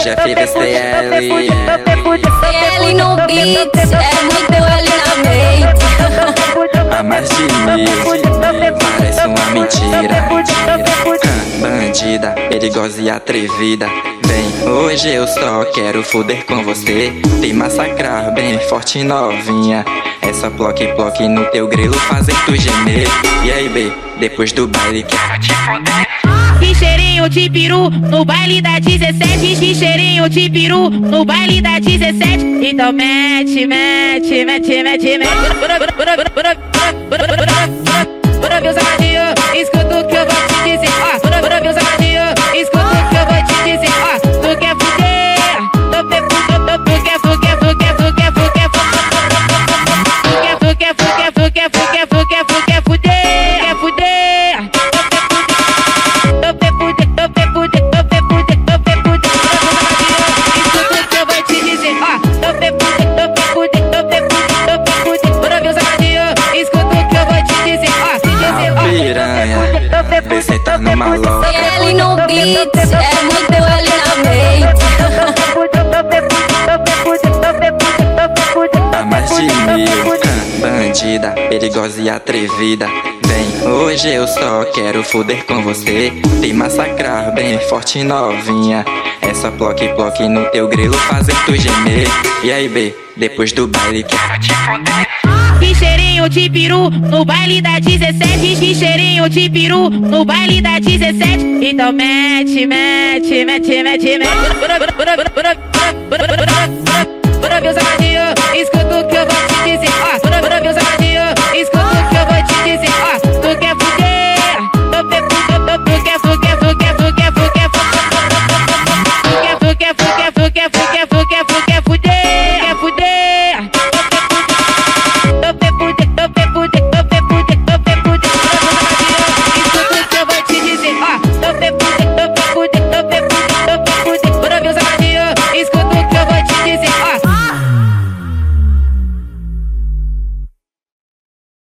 Hoje é FVCL. CL no beat, é muito ali na mente. Há mais de mil, parece uma mentira. Ah, Bandida, perigosa e atrevida. Vem, hoje eu só quero foder com você. Te massacrar bem forte e novinha. Essa ploque ploque no teu grelo fazer tu gemer. E aí, B, depois do baile quero te foder. Que cheirinho de peru no baile da 17. Que cheirinho de peru no baile da 17. Então mete, mete, mete, mete, mete. Tá louca. CL no beat, é muito ali na mente. Há mais de mil, ah, bandida, perigosa e atrevida. Vem, hoje eu só quero foder com você. Te massacrar bem forte e novinha. Essa ploque ploque no teu grelo fazer tu gemer. E aí, B, depois do baile quero te foder. Que cheirinho de peru no baile da 17. Que cheirinho de peru no baile da 17. Então mete, mete, mete, mete, mete.